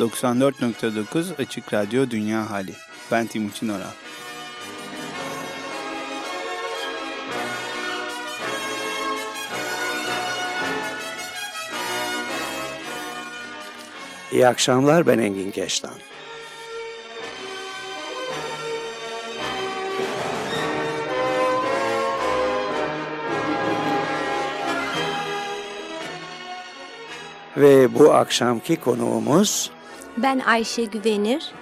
94.9 Açık Radyo Dünya Hali. Ben Timuçin Oral. İyi akşamlar ben Engin Keştan. Ve bu akşamki konuğumuz Ben Ayşe Güvenir.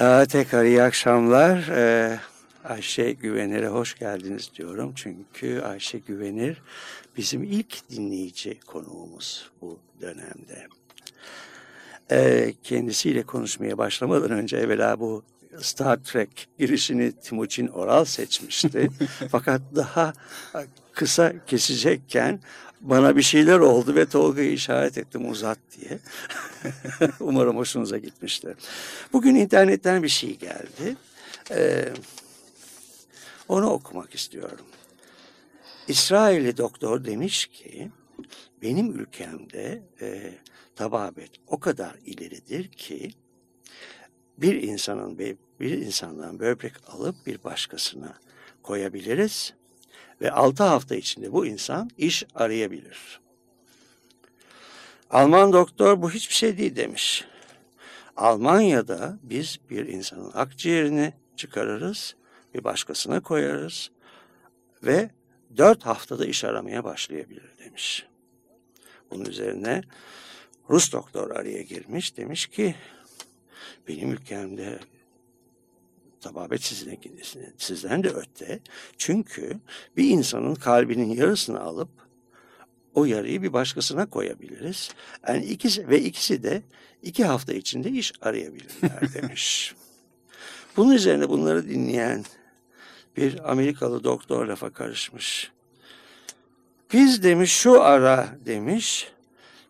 Aa, tekrar iyi akşamlar. Ee, Ayşe Güvenir'e hoş geldiniz diyorum. Çünkü Ayşe Güvenir bizim ilk dinleyici konuğumuz bu dönemde. Ee, kendisiyle konuşmaya başlamadan önce evvela bu Star Trek girişini Timuçin Oral seçmişti. Fakat daha kısa kesecekken bana bir şeyler oldu ve Tolga'yı işaret ettim uzat diye. Umarım hoşunuza gitmiştir. Bugün internetten bir şey geldi. Ee, onu okumak istiyorum. İsrailli doktor demiş ki benim ülkemde e, tababet o kadar ileridir ki bir insanın bir insandan böbrek alıp bir başkasına koyabiliriz ve 6 hafta içinde bu insan iş arayabilir. Alman doktor bu hiçbir şey değil demiş. Almanya'da biz bir insanın akciğerini çıkarırız, bir başkasına koyarız ve 4 haftada iş aramaya başlayabilir demiş. Bunun üzerine Rus doktor araya girmiş demiş ki benim ülkemde tababet sizine, sizden de öte. Çünkü bir insanın kalbinin yarısını alıp o yarıyı bir başkasına koyabiliriz. Yani ikisi ve ikisi de iki hafta içinde iş arayabilirler demiş. Bunun üzerine bunları dinleyen bir Amerikalı doktor lafa karışmış. Biz demiş şu ara demiş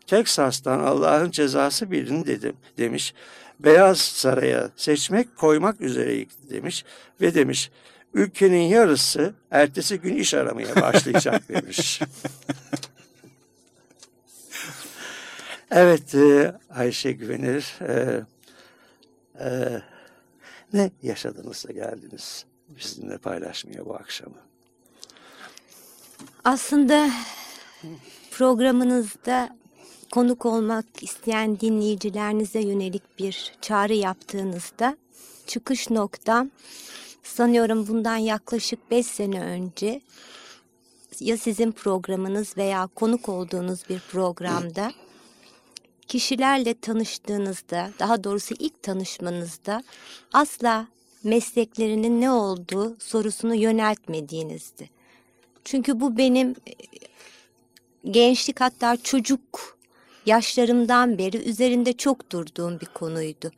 Teksas'tan Allah'ın cezası birini dedim demiş. Beyaz Saray'a seçmek koymak üzereydik demiş ve demiş ülkenin yarısı ertesi gün iş aramaya başlayacak demiş. Evet e, Ayşe Güvenir e, e, ne yaşadınız geldiniz bizimle paylaşmaya bu akşamı. Aslında programınızda konuk olmak isteyen dinleyicilerinize yönelik bir çağrı yaptığınızda çıkış noktam sanıyorum bundan yaklaşık 5 sene önce ya sizin programınız veya konuk olduğunuz bir programda kişilerle tanıştığınızda daha doğrusu ilk tanışmanızda asla mesleklerinin ne olduğu sorusunu yöneltmediğinizdi. Çünkü bu benim gençlik hatta çocuk yaşlarımdan beri üzerinde çok durduğum bir konuydu.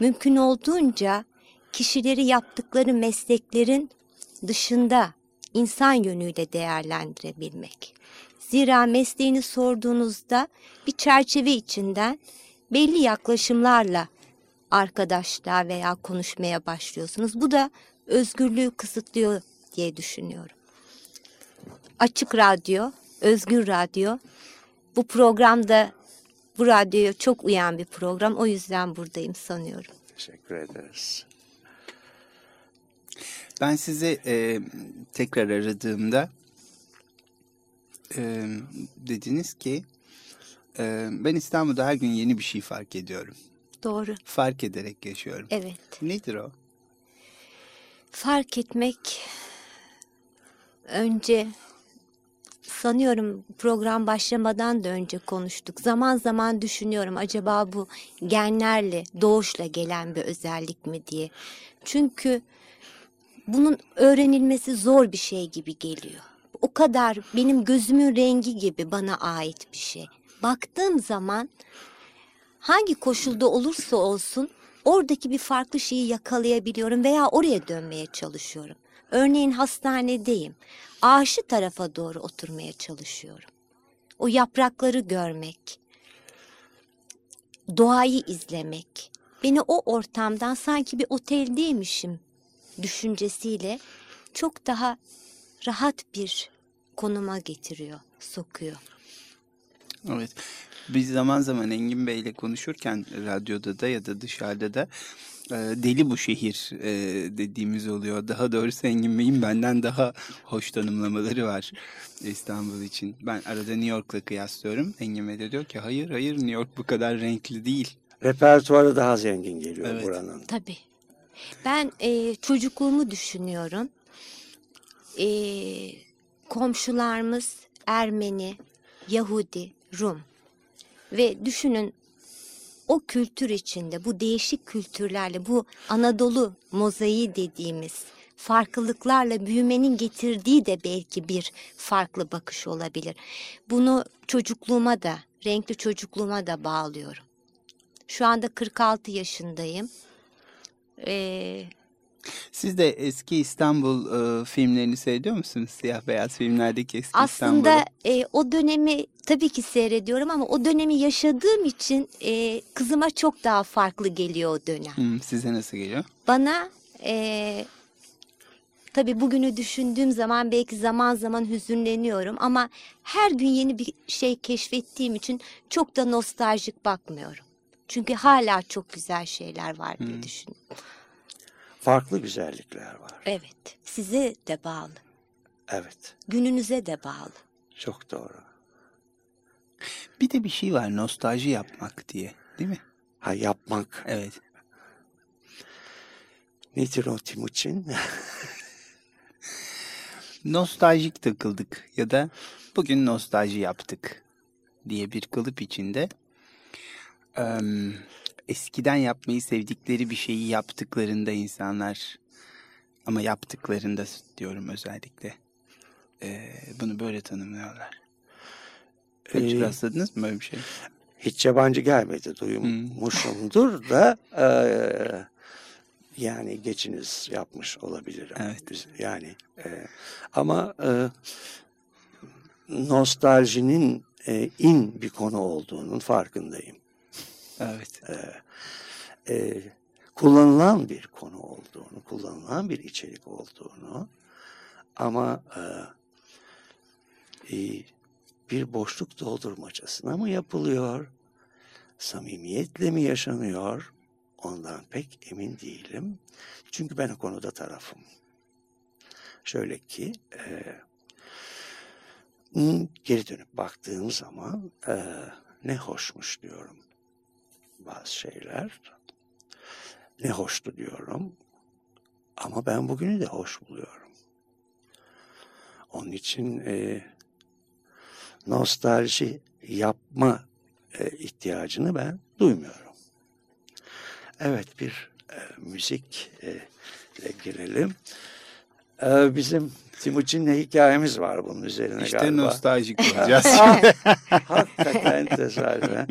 Mümkün olduğunca kişileri yaptıkları mesleklerin dışında insan yönüyle değerlendirebilmek. Zira mesleğini sorduğunuzda bir çerçeve içinden belli yaklaşımlarla arkadaşlığa veya konuşmaya başlıyorsunuz. Bu da özgürlüğü kısıtlıyor diye düşünüyorum. Açık Radyo, Özgür Radyo bu programda bu radyoya çok uyan bir program. O yüzden buradayım sanıyorum. Teşekkür ederiz. Ben size e, tekrar aradığımda e, dediniz ki e, ben İstanbul'da her gün yeni bir şey fark ediyorum. Doğru. Fark ederek yaşıyorum. Evet. Nedir o? Fark etmek önce sanıyorum program başlamadan da önce konuştuk. Zaman zaman düşünüyorum acaba bu genlerle, doğuşla gelen bir özellik mi diye. Çünkü bunun öğrenilmesi zor bir şey gibi geliyor. O kadar benim gözümün rengi gibi bana ait bir şey. Baktığım zaman hangi koşulda olursa olsun oradaki bir farklı şeyi yakalayabiliyorum veya oraya dönmeye çalışıyorum. Örneğin hastanedeyim. Ağaçlı tarafa doğru oturmaya çalışıyorum. O yaprakları görmek, doğayı izlemek beni o ortamdan sanki bir oteldeymişim düşüncesiyle çok daha rahat bir konuma getiriyor, sokuyor. Evet. Biz zaman zaman Engin Bey ile konuşurken radyoda da ya da dışarıda da e, deli bu şehir e, dediğimiz oluyor. Daha doğrusu Engin Bey'in benden daha hoş tanımlamaları var İstanbul için. Ben arada New York'la kıyaslıyorum. Engin Bey de diyor ki hayır hayır New York bu kadar renkli değil. Repertuarı daha zengin geliyor Evet. buranın. Tabii. Ben e, çocukluğumu düşünüyorum. E, komşularımız Ermeni, Yahudi, Rum. Ve düşünün o kültür içinde, bu değişik kültürlerle, bu Anadolu mozaiği dediğimiz farklılıklarla büyümenin getirdiği de belki bir farklı bakış olabilir. Bunu çocukluğuma da, renkli çocukluğuma da bağlıyorum. Şu anda 46 yaşındayım. Ee, Siz de eski İstanbul e, filmlerini seyrediyor musunuz? Siyah beyaz filmlerdeki eski aslında İstanbul'u. e, o dönemi tabii ki seyrediyorum ama o dönemi yaşadığım için e, kızıma çok daha farklı geliyor o dönem. Hmm, size nasıl geliyor? Bana e, tabii bugünü düşündüğüm zaman belki zaman zaman hüzünleniyorum ama her gün yeni bir şey keşfettiğim için çok da nostaljik bakmıyorum. Çünkü hala çok güzel şeyler var diye düşünüyorum. Farklı güzellikler var. Evet, size de bağlı, Evet. gününüze de bağlı. Çok doğru. Bir de bir şey var nostalji yapmak diye değil mi? Ha yapmak. Evet. Nedir o Timuçin? Nostaljik takıldık ya da bugün nostalji yaptık diye bir kalıp içinde em, eskiden yapmayı sevdikleri bir şeyi yaptıklarında insanlar ama yaptıklarında diyorum özellikle e, bunu böyle tanımlıyorlar. Hiç Ee, rastladınız mı böyle bir şey? hiç yabancı gelmedi. Duymuşumdur da eee, yani geçiniz yapmış olabilirim. Evet. Yani eee, ama eee, nostaljinin eee, in bir konu olduğunun farkındayım. Evet. Eee, kullanılan bir konu olduğunu, kullanılan bir içerik olduğunu ama eee, eee, bir boşluk doldurmacasına mı yapılıyor? Samimiyetle mi yaşanıyor? Ondan pek emin değilim. Çünkü ben o konuda tarafım. Şöyle ki hmm, geri dönüp baktığım zaman eee, ne hoşmuş diyorum bazı şeyler. Ne hoştu diyorum. Ama ben bugünü de hoş buluyorum. Onun için e, nostalji yapma e, ihtiyacını ben duymuyorum. Evet bir e, müzik e, girelim. E, bizim Timuçin'le hikayemiz var bunun üzerine İşte galiba. nostaljik olacağız. Hakikaten tesadüfen.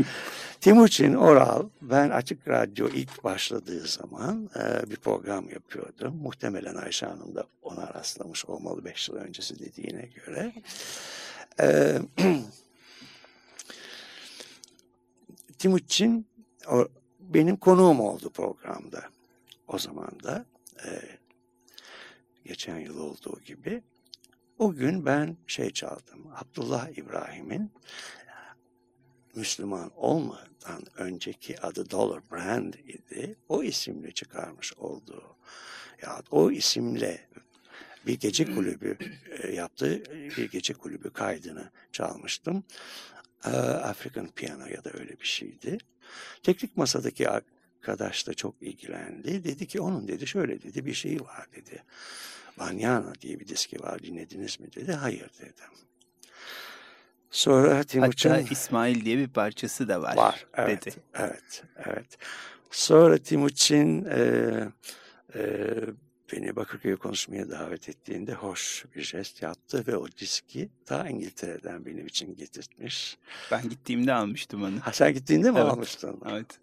Timuçin Oral, ben Açık Radyo ilk başladığı zaman e, bir program yapıyordu. Muhtemelen Ayşe Hanım da ona rastlamış olmalı beş yıl öncesi dediğine göre. E, Timuçin o, benim konuğum oldu programda. O zaman da e, geçen yıl olduğu gibi. O gün ben şey çaldım. Abdullah İbrahim'in Müslüman olmadan önceki adı Dollar Brand idi. O isimle çıkarmış olduğu ya o isimle bir gece kulübü e, yaptığı bir gece kulübü kaydını çalmıştım. E, African Piano ya da öyle bir şeydi. Teknik masadaki arkadaş da çok ilgilendi. Dedi ki onun dedi şöyle dedi bir şeyi var dedi. Banyana diye bir diski var dinlediniz mi dedi. Hayır dedim. Sonra Timuçin... Hatta İsmail diye bir parçası da var, Var, evet, dedi. evet, evet. Sonra Timuçin e, e, beni Bakırköy konuşmaya davet ettiğinde hoş bir jest yaptı ve o diski ta İngiltere'den benim için getirtmiş. Ben gittiğimde almıştım onu. Ha sen gittiğinde mi Evet. almıştın? Evet.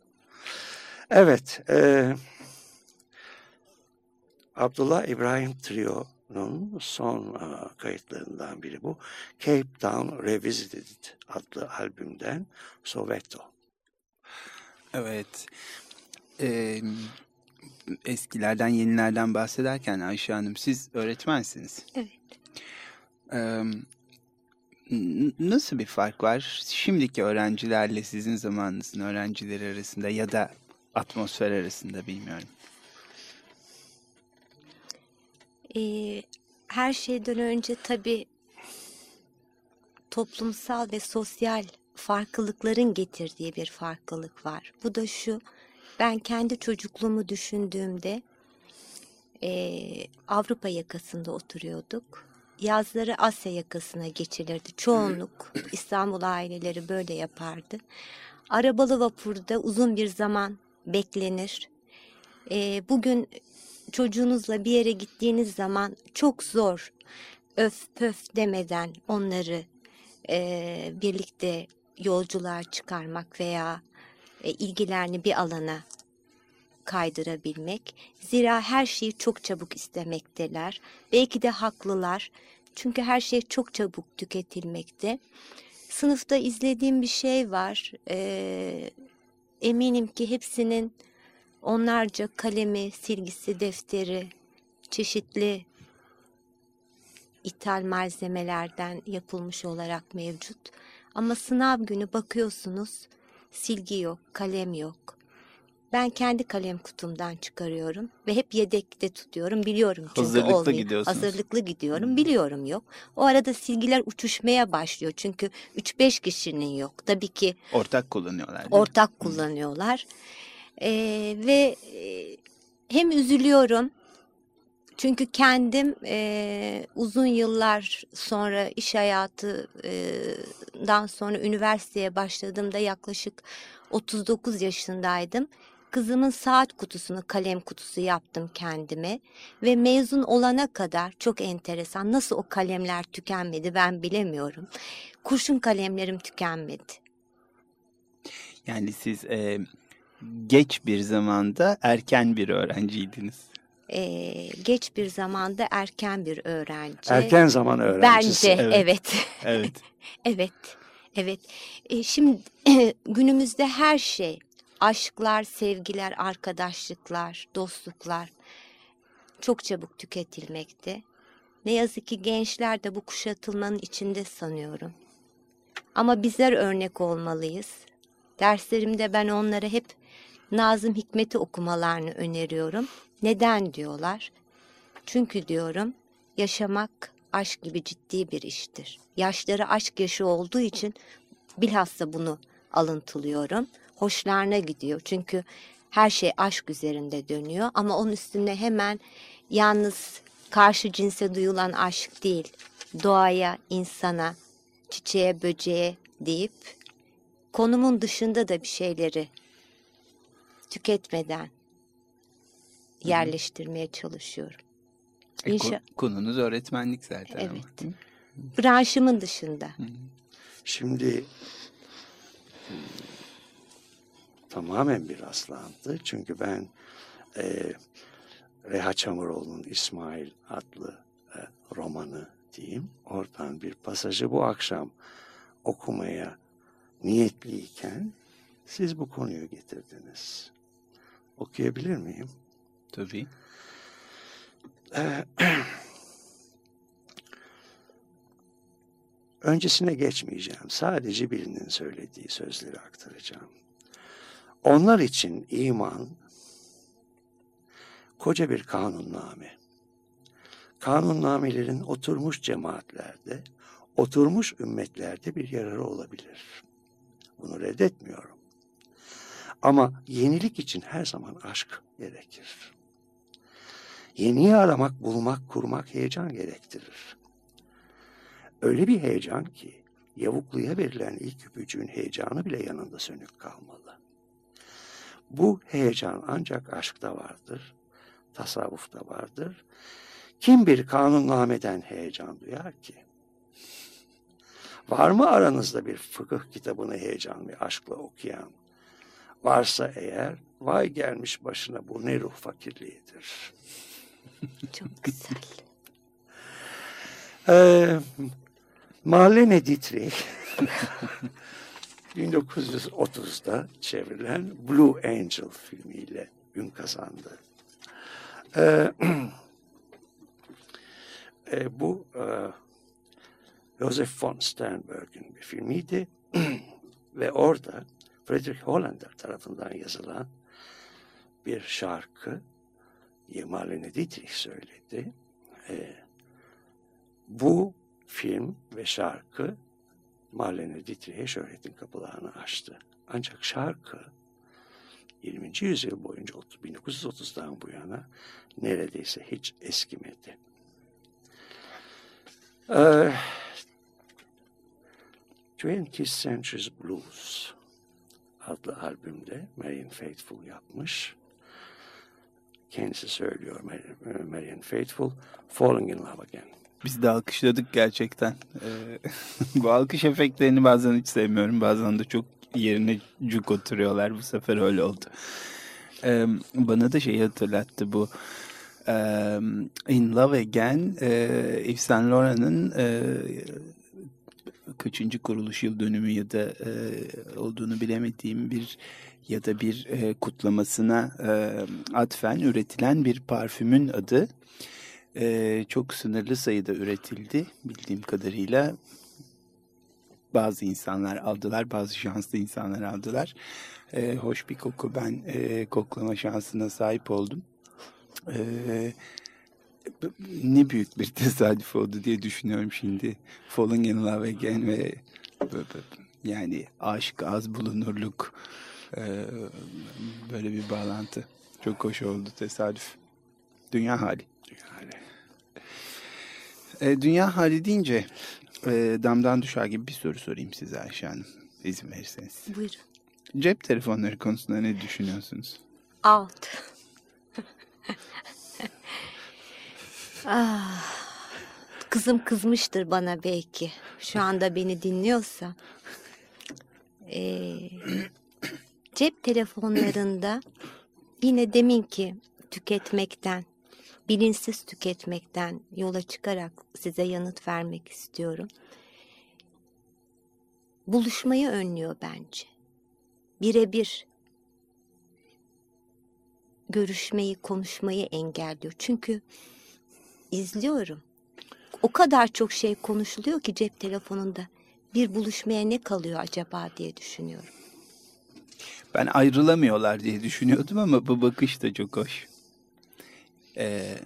Evet. E, Abdullah İbrahim Trio'nun son e, kayıtlarından biri bu. Cape Town Revisited adlı albümden Soweto. Evet. Ee, eskilerden yenilerden bahsederken Ayşe Hanım siz öğretmensiniz. Evet. Ee, nasıl bir fark var şimdiki öğrencilerle sizin zamanınızın öğrencileri arasında ya da atmosfer arasında bilmiyorum. Ee, her şeyden önce tabii toplumsal ve sosyal farklılıkların getirdiği bir farklılık var. Bu da şu, ben kendi çocukluğumu düşündüğümde eee, Avrupa yakasında oturuyorduk. Yazları Asya yakasına geçilirdi. Çoğunluk İstanbul aileleri böyle yapardı. Arabalı vapurda uzun bir zaman beklenir. Eee, bugün çocuğunuzla bir yere gittiğiniz zaman çok zor öf pöf demeden onları eee, birlikte yolculuğa çıkarmak veya e, ilgilerini bir alana kaydırabilmek. Zira her şeyi çok çabuk istemekteler. Belki de haklılar. Çünkü her şey çok çabuk tüketilmekte. Sınıfta izlediğim bir şey var. Ee, eminim ki hepsinin onlarca kalemi, silgisi, defteri, çeşitli ithal malzemelerden yapılmış olarak mevcut. Ama sınav günü bakıyorsunuz silgi yok, kalem yok. Ben kendi kalem kutumdan çıkarıyorum ve hep yedekte tutuyorum. Biliyorum çünkü Hazırlıklı olmuyor. gidiyorsunuz. Hazırlıklı gidiyorum. Biliyorum yok. O arada silgiler uçuşmaya başlıyor. Çünkü 3-5 kişinin yok. Tabii ki Ortak kullanıyorlar. ortak kullanıyorlar. Ee, ve e, hem üzülüyorum çünkü kendim e, uzun yıllar sonra iş hayatından sonra üniversiteye başladığımda yaklaşık 39 yaşındaydım. Kızımın saat kutusunu kalem kutusu yaptım kendime ve mezun olana kadar çok enteresan nasıl o kalemler tükenmedi ben bilemiyorum. Kurşun kalemlerim tükenmedi. Yani siz e, geç bir zamanda erken bir öğrenciydiniz. Ee, geç bir zamanda erken bir öğrenci. Erken zaman öğrencisi. Bence Evet. evet. Evet. Evet. Evet. Ee, şimdi günümüzde her şey aşklar, sevgiler, arkadaşlıklar, dostluklar çok çabuk tüketilmekte. Ne yazık ki gençler de bu kuşatılmanın içinde sanıyorum. Ama bizler örnek olmalıyız. Derslerimde ben onlara hep Nazım Hikmet'i okumalarını öneriyorum. Neden diyorlar? Çünkü diyorum yaşamak aşk gibi ciddi bir iştir. Yaşları aşk yaşı olduğu için bilhassa bunu alıntılıyorum. Hoşlarına gidiyor çünkü her şey aşk üzerinde dönüyor ama onun üstüne hemen yalnız karşı cinse duyulan aşk değil, doğaya, insana, çiçeğe, böceğe deyip konumun dışında da bir şeyleri tüketmeden yerleştirmeye çalışıyorum. E, İnşa- konunuz öğretmenlik zaten. ama. Evet. Branşımın dışında. Şimdi hmm, tamamen bir rastlantı. Çünkü ben e, Reha Çamuroğlu'nun İsmail adlı e, romanı diyeyim. Oradan bir pasajı bu akşam okumaya niyetliyken siz bu konuyu getirdiniz. Okuyabilir miyim? Tabii. Öncesine geçmeyeceğim. Sadece birinin söylediği sözleri aktaracağım. Onlar için iman koca bir kanunname. Kanunnamelerin oturmuş cemaatlerde, oturmuş ümmetlerde bir yararı olabilir. Bunu reddetmiyorum. Ama yenilik için her zaman aşk gerekir. Yeniyi aramak, bulmak, kurmak heyecan gerektirir. Öyle bir heyecan ki yavukluya verilen ilk öpücüğün heyecanı bile yanında sönük kalmalı. Bu heyecan ancak aşkta vardır. tasavvufta vardır. Kim bir kanunnameden heyecan duyar ki? Var mı aranızda bir fıkıh kitabını heyecan ve aşkla okuyan? Varsa eğer vay gelmiş başına bu ne ruh fakirliğidir. Çok güzel. Ee, Marlene Dietrich 1930'da çevrilen Blue Angel filmiyle ün kazandı. Ee, e, bu e, Joseph von Sternberg'in bir filmiydi ve orada Friedrich Hollander tarafından yazılan bir şarkı Marlene Dietrich söyledi. Ee, bu film ve şarkı Marlene Dietrich'e şöhretin kapılarını açtı. Ancak şarkı 20. yüzyıl boyunca 1930'dan bu yana neredeyse hiç eskimedi. Ee, 20th Century's Blues adlı albümde Marian Faithfull yapmış. Kendisi söylüyor Marian Faithfull, Falling in Love Again. Biz de alkışladık gerçekten. Ee, bu alkış efektlerini bazen hiç sevmiyorum. Bazen de çok yerine cuk oturuyorlar. Bu sefer öyle oldu. Bana da şeyi hatırlattı bu. In Love Again, e, Yves Saint Laurent'ın e, kaçıncı kuruluş yıl dönümü ya da e, olduğunu bilemediğim bir ya da bir e, kutlamasına e, atfen üretilen bir parfümün adı. E, çok sınırlı sayıda üretildi bildiğim kadarıyla. Bazı insanlar aldılar, bazı şanslı insanlar aldılar. E, hoş bir koku, ben e, koklama şansına sahip oldum. E, ne büyük bir tesadüf oldu diye düşünüyorum şimdi. Falling in Love Again ve yani aşk, az bulunurluk böyle bir bağlantı. Çok hoş oldu tesadüf. Dünya hali. Dünya hali. E, dünya hali deyince e, damdan düşer gibi bir soru sorayım size Ayşe Hanım. İzin verirseniz. Buyurun. Cep telefonları konusunda ne düşünüyorsunuz? Out. ah, kızım kızmıştır bana belki. Şu anda beni dinliyorsa. Ee, cep telefonlarında yine deminki tüketmekten, bilinçsiz tüketmekten yola çıkarak size yanıt vermek istiyorum. Buluşmayı önlüyor bence. Birebir görüşmeyi, konuşmayı engelliyor. Çünkü izliyorum. O kadar çok şey konuşuluyor ki cep telefonunda. Bir buluşmaya ne kalıyor acaba diye düşünüyorum. Ben ayrılamıyorlar diye düşünüyordum ama bu bakış da çok hoş. Ee,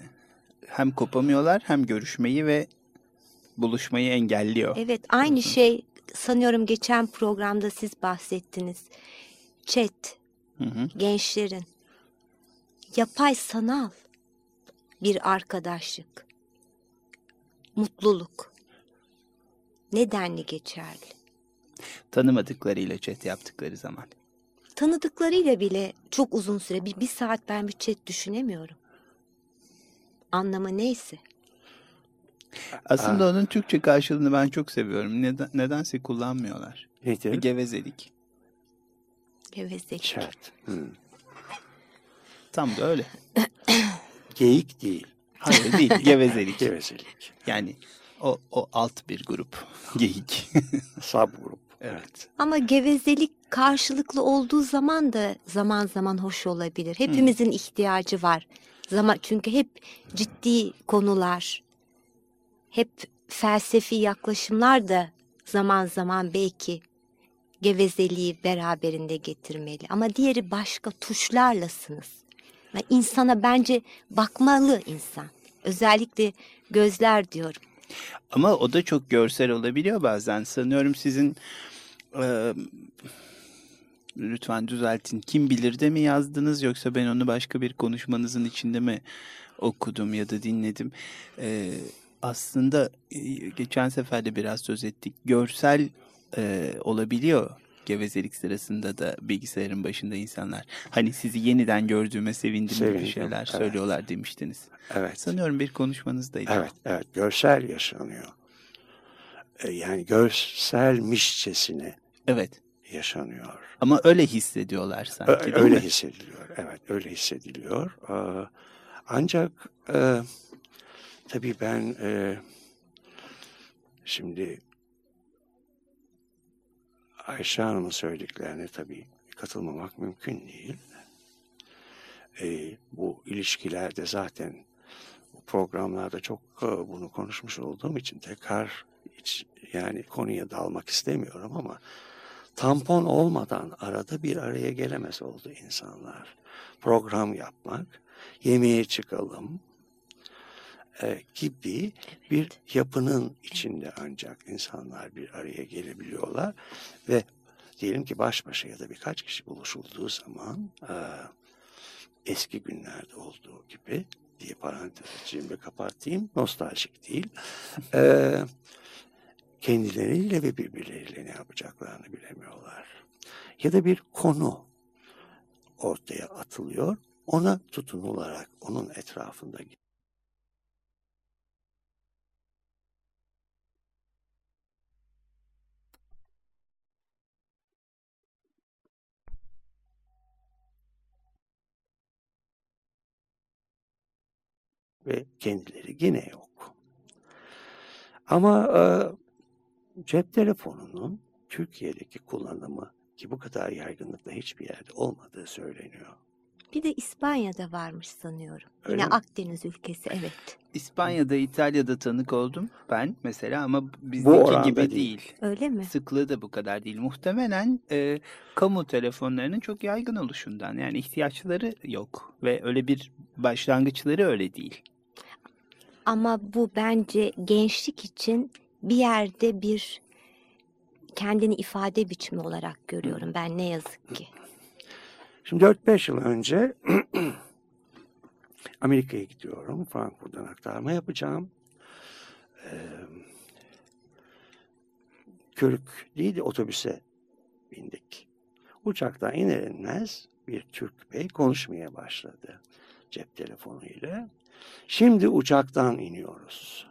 hem kopamıyorlar hem görüşmeyi ve buluşmayı engelliyor. Evet aynı şey sanıyorum geçen programda siz bahsettiniz. Chat, gençlerin yapay sanal bir arkadaşlık, mutluluk nedenli geçerli. Tanımadıklarıyla chat yaptıkları zaman. Tanıdıklarıyla bile çok uzun süre bir, bir saat ben bir chat düşünemiyorum. Anlamı neyse. Aslında onun Türkçe karşılığını ben çok seviyorum. Neden, nedense kullanmıyorlar. Nedir? Gevezelik. Gevezelik. Chat. Hı. Tam da öyle. Geyik değil. Hayır değil. Gevezelik. Gevezelik. Yani o, o alt bir grup. Geyik. Subgrup. evet. Ama gevezelik karşılıklı olduğu zaman da zaman zaman hoş olabilir. Hepimizin ihtiyacı var. Zaman çünkü hep ciddi konular, hep felsefi yaklaşımlar da zaman zaman belki gevezeliği beraberinde getirmeli. Ama diğeri başka tuşlarlasınız. Yani insana bence bakmalı insan. Özellikle gözler diyorum. Ama o da çok görsel olabiliyor bazen. Sanıyorum sizin e, lütfen düzeltin. Kim bilir de mi yazdınız yoksa ben onu başka bir konuşmanızın içinde mi okudum ya da dinledim. E, aslında e, geçen sefer de biraz söz ettik. Görsel e, olabiliyor gevezelik sırasında da bilgisayarın başında insanlar. Hani sizi yeniden gördüğüme sevindim gibi şeyler evet. söylüyorlar demiştiniz. Evet. Sanıyorum bir konuşmanızdaydı. Evet, evet. Görsel yaşanıyor. E, Yani görselmişçesine Evet. yaşanıyor. Ama öyle hissediyorlar sanki. Ö- Öyle mi? hissediliyor. Evet, öyle hissediliyor. Ee, Ancak e, tabii ben e, şimdi Ayşe Hanım'ın söylediklerine tabii katılmamak mümkün değil. E, bu ilişkilerde zaten bu programlarda çok e, bunu konuşmuş olduğum için tekrar hiç yani konuya dalmak istemiyorum ama tampon olmadan arada bir araya gelemez oldu insanlar. Program yapmak, yemeğe çıkalım e, gibi bir yapının içinde ancak insanlar bir araya gelebiliyorlar ve diyelim ki baş başa ya da birkaç kişi buluşulduğu zaman e, eski günlerde olduğu gibi diye parantez içinde kapatayım. Nostaljik değil. E, kendileriyle ve birbirleriyle ne yapacaklarını bilemiyorlar. Ya da bir konu ortaya atılıyor. Ona tutunularak onun etrafında ve kendileri yine yok. Ama e, cep telefonunun Türkiye'deki kullanımı ki bu kadar yaygınlıkla hiçbir yerde olmadığı söyleniyor. Bir de İspanya'da varmış sanıyorum. Öyle Yine mi? Akdeniz ülkesi evet. İspanya'da, İtalya'da tanık oldum ben mesela ama bizdeki gibi değil. değil. Öyle mi? Sıklığı da bu kadar değil. Muhtemelen e, kamu telefonlarının çok yaygın oluşundan yani ihtiyaçları yok ve öyle bir başlangıçları öyle değil. Ama bu bence gençlik için bir yerde bir kendini ifade biçimi olarak görüyorum ben ne yazık ki. Şimdi 4-5 yıl önce Amerika'ya gidiyorum. Frankfurt'tan aktarma yapacağım. Ee, Körük değil de otobüse bindik. Uçaktan iner inmez bir Türk bey konuşmaya başladı cep telefonuyla. Şimdi uçaktan iniyoruz.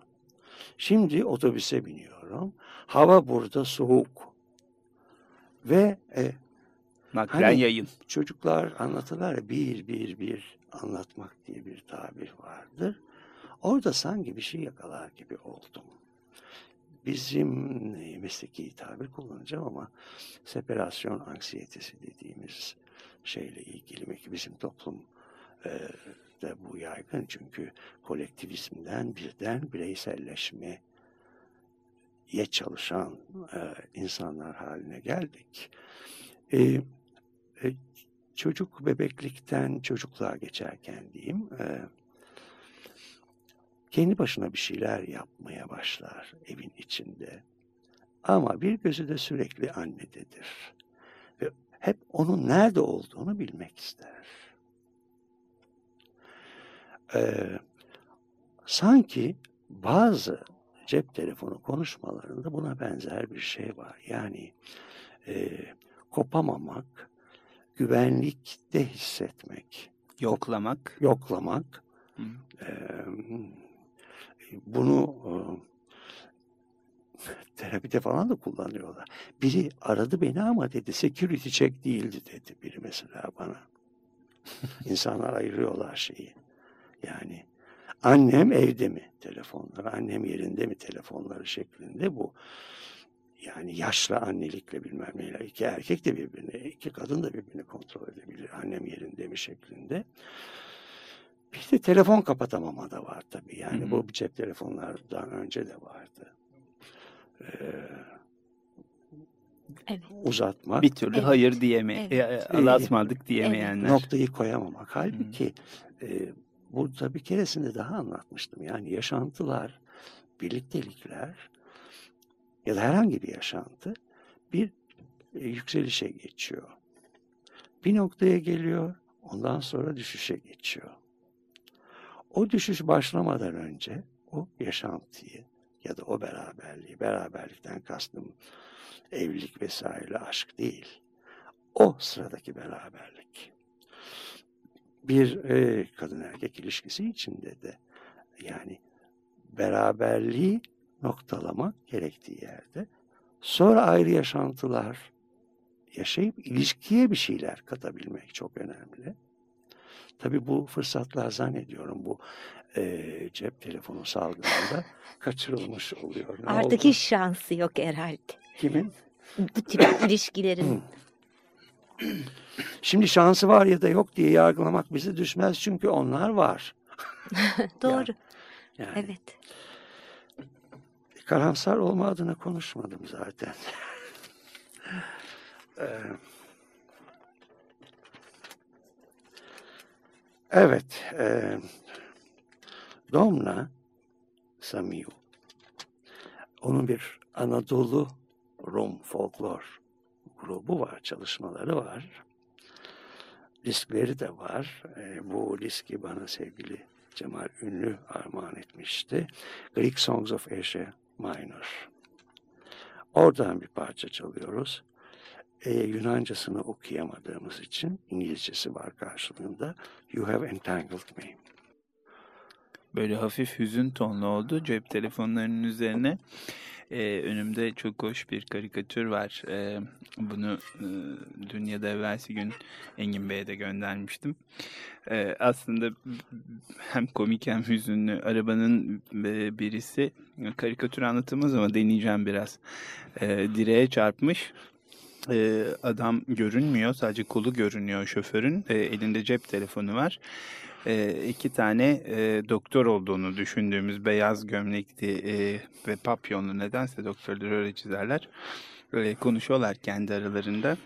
Şimdi otobüse biniyorum. Hava burada soğuk. Ve e, Naklen Hani- yayın. çocuklar anlatırlar ya bir bir bir anlatmak diye bir tabir vardır. Orada sanki bir şey yakalar gibi oldum. Bizim e, mesleki tabir kullanacağım ama separasyon anksiyetesi dediğimiz şeyle ilgili mi ki bizim toplum e, de bu yaygın çünkü kolektivizmden birden bireyselleşmeye çalışan e, insanlar haline geldik. E, e, çocuk bebeklikten çocukluğa geçerken diyeyim e, kendi başına bir şeyler yapmaya başlar evin içinde. Ama bir gözü de sürekli annededir. Ve hep onun nerede olduğunu bilmek ister. E, sanki bazı cep telefonu konuşmalarında buna benzer bir şey var. Yani e, kopamamak, güvenlikte hissetmek, Yoklamak. yoklamak. Hı. E, bunu e, terapide falan da kullanıyorlar. Biri aradı beni ama dedi security check değildi dedi biri mesela bana. İnsanlar ayırıyorlar şeyi. Yani annem evde mi telefonları, annem yerinde mi telefonları şeklinde bu. Yani yaşlı annelikle bilmem neyle iki erkek de birbirini, iki kadın da birbirini kontrol edebilir. Annem yerinde mi şeklinde. Bir de telefon kapatamama da var tabii. Yani Hı hı. bu cep telefonlardan önce de vardı. Ee, Evet. uzatmak, Bir türlü Evet. hayır diyeme, Evet. e, Allah'atmadık diyemeyenler. noktayı koyamamak. Halbuki e, burada bir keresinde daha anlatmıştım. Yani yaşantılar, birliktelikler ya da herhangi bir yaşantı bir e, yükselişe geçiyor. Bir noktaya geliyor, ondan sonra düşüşe geçiyor. O düşüş başlamadan önce o yaşantıyı ya da o beraberliği, beraberlikten kastım evlilik vesaire aşk değil. O sıradaki beraberlik. Bir e, kadın erkek ilişkisi içinde de yani beraberliği noktalama gerektiği yerde sonra ayrı yaşantılar yaşayıp ilişkiye bir şeyler katabilmek çok önemli. Tabii bu fırsatlar zannediyorum bu e, cep telefonu salgınında kaçırılmış oluyor. Ne Artık oldu? hiç şansı yok herhalde. Kimin? Bu tip ilişkilerin. Şimdi şansı var ya da yok diye yargılamak bize düşmez çünkü onlar var. Doğru. Yani Evet. karamsar olma adına konuşmadım zaten. Ee, evet. E, Domna Samiu. Onun bir Anadolu Rum folklor grubu var, çalışmaları var. Diskleri de var. E, bu diski bana sevgili Cemal Ünlü armağan etmişti. Greek Songs of Asia Minor. Oradan bir parça çalıyoruz. E, Yunancasını okuyamadığımız için İngilizcesi var karşılığında. You have entangled me. Böyle hafif hüzün tonlu oldu cep telefonlarının üzerine. Ee, önümde çok hoş bir karikatür var. Ee, bunu e, dün ya da evvelsi gün Engin Bey'e de göndermiştim. Ee, aslında hem komik hem hüzünlü. Arabanın e, birisi karikatür anlatılmaz ama deneyeceğim biraz. Ee, direğe çarpmış. Ee, adam görünmüyor. Sadece kolu görünüyor şoförün. Ee, elinde cep telefonu var e, iki tane e, doktor olduğunu düşündüğümüz beyaz gömlekli e, ve papyonlu nedense doktorlar öyle çizerler. Böyle konuşuyorlar kendi aralarında.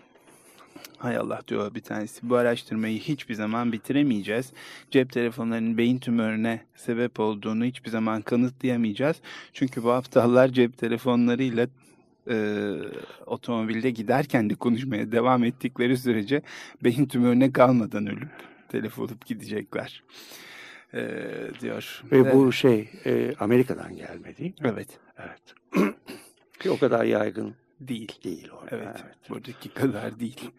Hay Allah diyor bir tanesi bu araştırmayı hiçbir zaman bitiremeyeceğiz. Cep telefonlarının beyin tümörüne sebep olduğunu hiçbir zaman kanıtlayamayacağız. Çünkü bu aptallar cep telefonlarıyla e, otomobilde giderken de konuşmaya devam ettikleri sürece beyin tümörüne kalmadan ölüp telef olup gidecekler e, diyor. Ve bu şey e, Amerika'dan gelmedi. Evet. Evet. Ki o kadar yaygın Değil. değil orada. Evet, evet. buradaki kadar değil.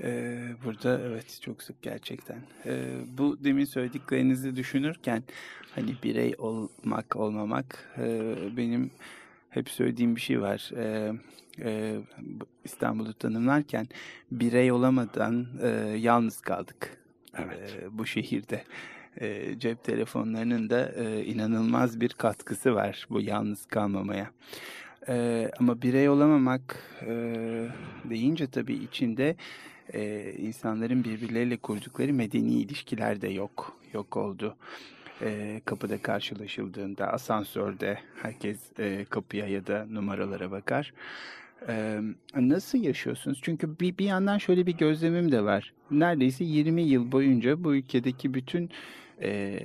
Ee, burada evet çok sık gerçekten. Ee, bu demin söylediklerinizi düşünürken hani birey olmak olmamak e, benim hep söylediğim bir şey var. Ee, e, İstanbul'u tanımlarken birey olamadan e, yalnız kaldık. Evet. E, bu şehirde. E, cep telefonlarının da e, inanılmaz bir katkısı var bu yalnız kalmamaya. Ee, ama birey olamamak e, deyince tabii içinde e, insanların birbirleriyle kurdukları medeni ilişkiler de yok. Yok oldu. E, kapıda karşılaşıldığında, asansörde herkes e, kapıya ya da numaralara bakar. Nasıl yaşıyorsunuz? Çünkü bir, bir yandan şöyle bir gözlemim de var. Neredeyse 20 yıl boyunca bu ülkedeki bütün e,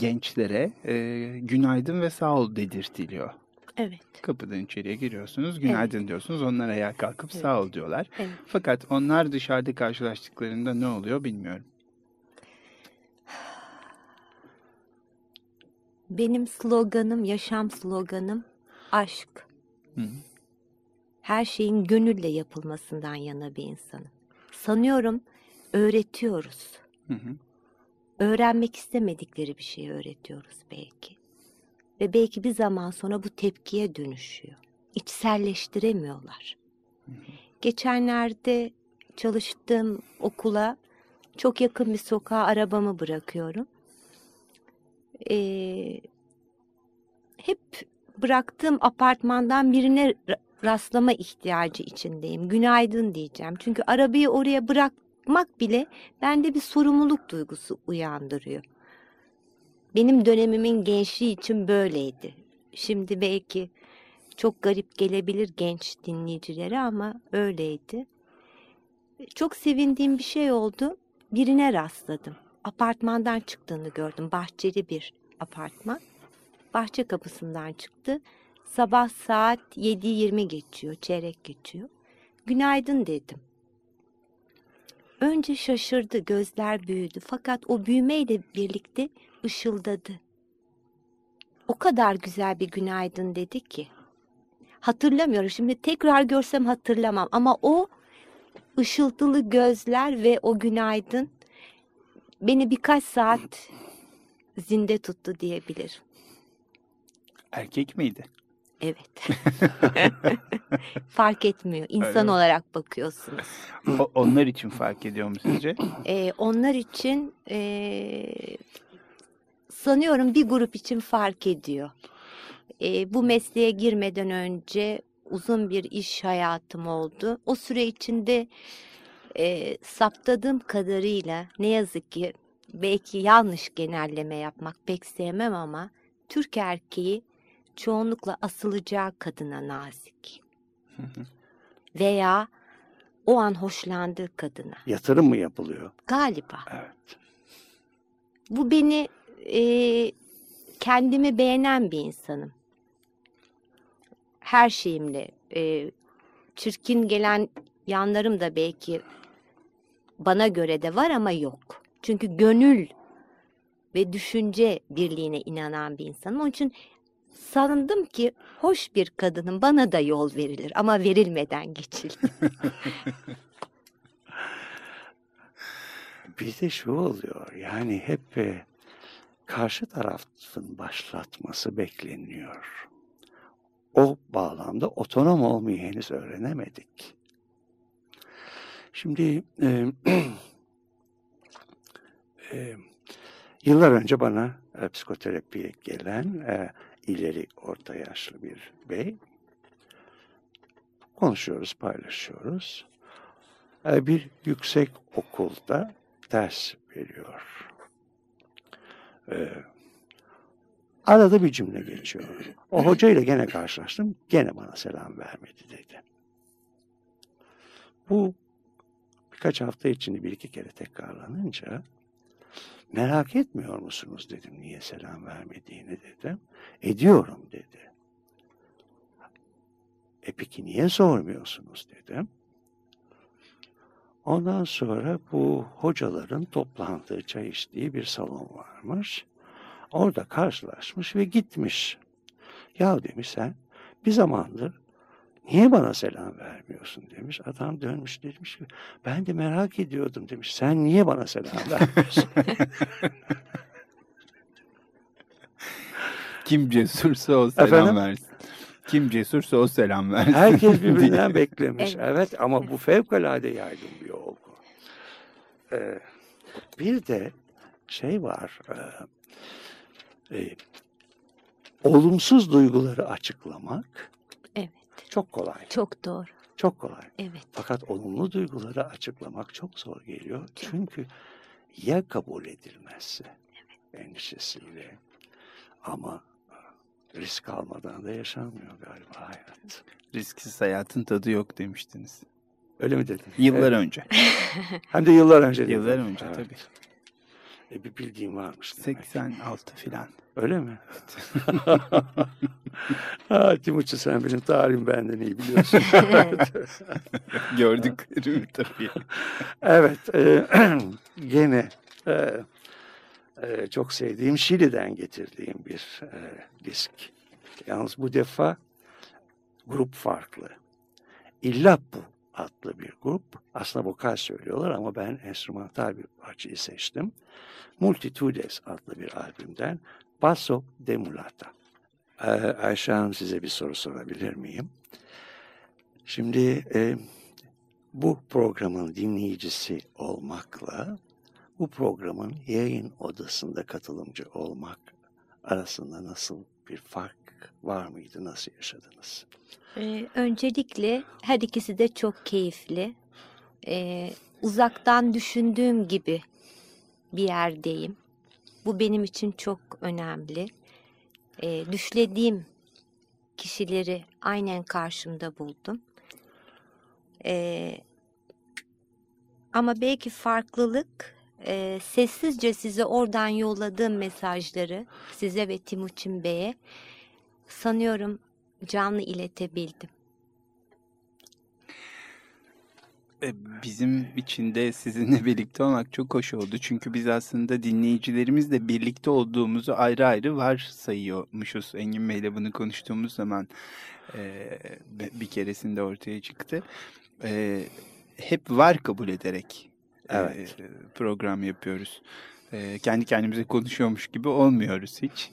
gençlere e, günaydın ve sağ ol dedirtiliyor. Evet. Kapıdan içeriye giriyorsunuz, günaydın diyorsunuz. Onlar ayağa kalkıp Evet. sağ ol diyorlar. Evet. Fakat onlar dışarıda karşılaştıklarında ne oluyor bilmiyorum. Benim sloganım, yaşam sloganım aşk. Hı hı. Her şeyin gönülle yapılmasından yana bir insanım. Sanıyorum öğretiyoruz. Hı hı. Öğrenmek istemedikleri bir şeyi öğretiyoruz belki. Ve belki bir zaman sonra bu tepkiye dönüşüyor. İçselleştiremiyorlar. Geçenlerde çalıştığım okula çok yakın bir sokağa arabamı bırakıyorum. Ee, hep bıraktığım apartmandan birine rastlama ihtiyacı içindeyim. Günaydın diyeceğim. Çünkü arabayı oraya bırakmak bile bende bir sorumluluk duygusu uyandırıyor. Benim dönemimin gençliği için böyleydi. Şimdi belki çok garip gelebilir genç dinleyicilere ama öyleydi. Çok sevindiğim bir şey oldu. Birine rastladım. Apartmandan çıktığını gördüm. Bahçeli bir apartman. Bahçe kapısından çıktı. Sabah saat 7.20 geçiyor, çeyrek geçiyor. Günaydın dedim. Önce şaşırdı, gözler büyüdü. Fakat o büyümeyle birlikte ışıldadı. o kadar güzel bir günaydın dedi ki. Hatırlamıyorum. Şimdi tekrar görsem hatırlamam ama o ışıltılı gözler ve o günaydın beni birkaç saat zinde tuttu diyebilirim. Erkek miydi? Evet. Fark etmiyor. İnsan Öyle olarak bakıyorsunuz. O- onlar için fark ediyor mu sizce? Ee, onlar için ee, sanıyorum bir grup için fark ediyor. Ee, bu mesleğe girmeden önce uzun bir iş hayatım oldu. O süre içinde ee, saptadığım kadarıyla ne yazık ki belki yanlış genelleme yapmak pek sevmem ama Türk erkeği çoğunlukla asılacağı kadına nazik. Veya o an hoşlandığı kadına. Yatırım mı yapılıyor? Galiba. Evet. Bu beni e, kendimi beğenen bir insanım. Her şeyimle. E, çirkin gelen yanlarım da belki bana göre de var ama yok. Çünkü gönül ve düşünce birliğine inanan bir insanım. Onun için sandım ki hoş bir kadının bana da yol verilir ama verilmeden geçildi. Bir de şu oluyor yani hep e, karşı tarafın başlatması bekleniyor. O bağlamda otonom olmayı henüz öğrenemedik. Şimdi e, e, yıllar önce bana e, psikoterapiye gelen e, ileri orta yaşlı bir bey konuşuyoruz, paylaşıyoruz. E, bir yüksek okulda ders veriyor. Ee, arada bir cümle geçiyor. O hocayla gene karşılaştım. Gene bana selam vermedi dedi. Bu birkaç hafta içinde bir iki kere tekrarlanınca merak etmiyor musunuz dedim niye selam vermediğini dedim. Ediyorum dedi. E peki niye sormuyorsunuz dedim. Ondan sonra bu hocaların toplandığı, çay içtiği bir salon varmış. Orada karşılaşmış ve gitmiş. Ya demiş sen bir zamandır niye bana selam vermiyorsun demiş. Adam dönmüş demiş ki ben de merak ediyordum demiş. Sen niye bana selam vermiyorsun? Kim cesursa o selam Efendim? versin. Kim cesursa o selam versin. Herkes birbirinden beklemiş. Evet. Evet. ama bu fevkalade yaygın bir olgu. Ee, bir de şey var. E, e, olumsuz duyguları açıklamak. Çok kolay. Çok doğru. Çok kolay. Evet. Fakat olumlu duyguları açıklamak çok zor geliyor. Çünkü ya kabul edilmezse endişesiyle ama risk almadan da yaşanmıyor galiba hayat. Risksiz hayatın tadı yok demiştiniz. Öyle mi dedin? Yıllar Evet. önce. Hem de yıllar önce. dedim. Yıllar önce Evet. tabii. E, bir bildiğim varmış demek. 86 filan. Öyle mi? ha, Timuçin sen benim tarihim benden iyi biliyorsun. Gördüklerimi tabii. evet. E, gene e, e, çok sevdiğim Şili'den getirdiğim bir e, disk. Yalnız bu defa grup farklı. İllapu adlı bir grup. Aslında vokal söylüyorlar ama ben enstrümantal bir parçayı seçtim. Multitudes adlı bir albümden Basso de Mulata. Ee, Ayşe Hanım size bir soru sorabilir miyim? Şimdi e, bu programın dinleyicisi olmakla bu programın yayın odasında katılımcı olmak arasında nasıl bir fark var mıydı? Nasıl yaşadınız? Ee, öncelikle her ikisi de çok keyifli. Ee, uzaktan düşündüğüm gibi bir yerdeyim. Bu benim için çok önemli. Ee, düşlediğim kişileri aynen karşımda buldum. Ee, ama belki farklılık e, sessizce size oradan yolladığım mesajları size ve Timuçin Bey'e sanıyorum canlı iletebildim. Bizim için de sizinle birlikte olmak çok hoş oldu. Çünkü biz aslında dinleyicilerimizle birlikte olduğumuzu ayrı ayrı varsayıyormuşuz. Engin Bey'le bunu konuştuğumuz zaman e, bir keresinde ortaya çıktı. E, hep var kabul ederek e, Evet. program yapıyoruz. E, kendi kendimize konuşuyormuş gibi olmuyoruz hiç.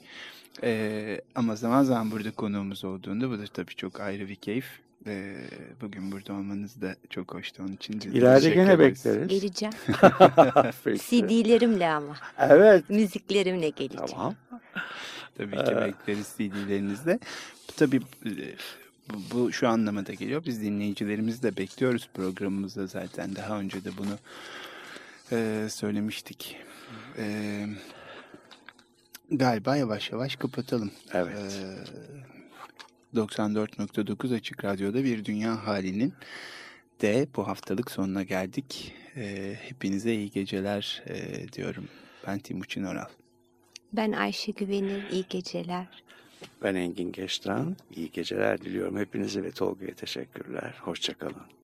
E, ama zaman zaman burada konuğumuz olduğunda bu da tabii çok ayrı bir keyif. E, bugün burada olmanız da çok hoştu. Onun için de İleride gene ederiz. bekleriz. Geleceğim. CD'lerimle ama. Evet. Müziklerimle geleceğim. Tamam. Tabii ki bekleriz CD'lerinizle. Tabii e, bu, bu şu anlama da geliyor. Biz dinleyicilerimizi de bekliyoruz programımızda zaten. Daha önce de bunu e, söylemiştik. E, galiba yavaş yavaş kapatalım. Evet. E, 94.9 Açık Radyo'da bir dünya halinin de bu haftalık sonuna geldik. E, hepinize iyi geceler e, diyorum. Ben Timuçin Oral. Ben Ayşe Güvenir. İyi geceler. Ben Engin Geçtan. İyi geceler diliyorum hepinize ve Tolga'ya teşekkürler. Hoşçakalın.